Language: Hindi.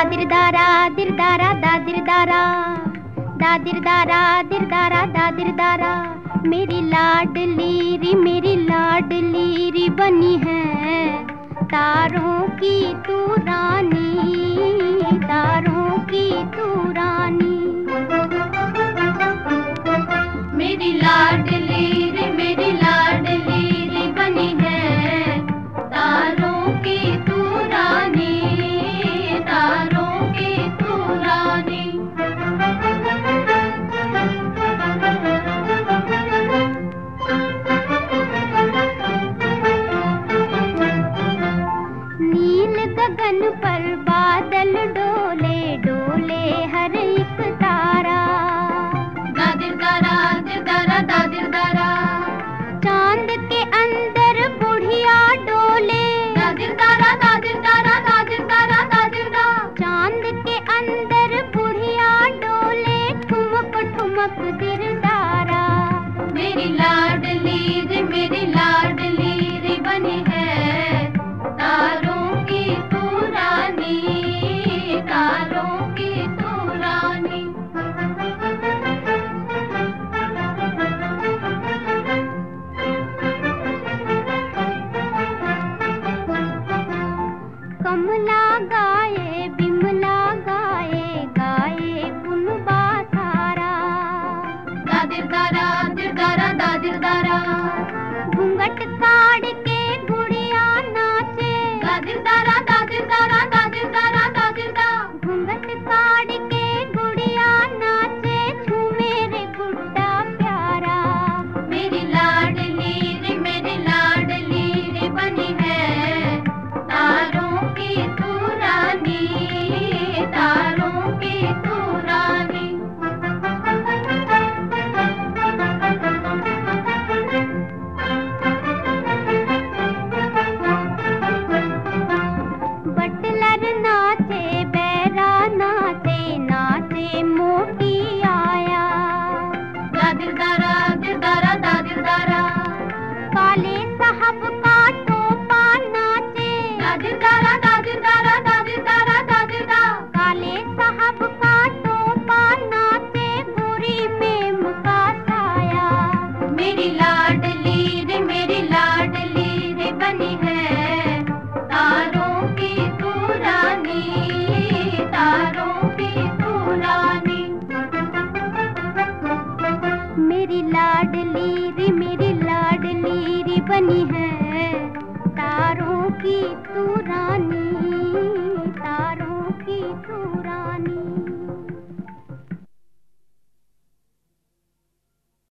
दादिर दारा, दिर दारा, दादिर दारा। दादिर दारा, दिर दारा, दादिर दारा। मेरी लाडली री मेरी लाडली री बनी है। तारों की तू रानी आसमान पर बादल डोले डोले हर एक तारा। दादिर दारा दिर दारा दादिर दारा। चाँद के अंदर बुढ़िया डोले। दादिर दारा दादिर दारा दादिर दारा दादिर दा। चाँद के अंदर बुढ़िया डोले ठुमक ठुमक दिर दारा मेरी लाडली है तारों की तू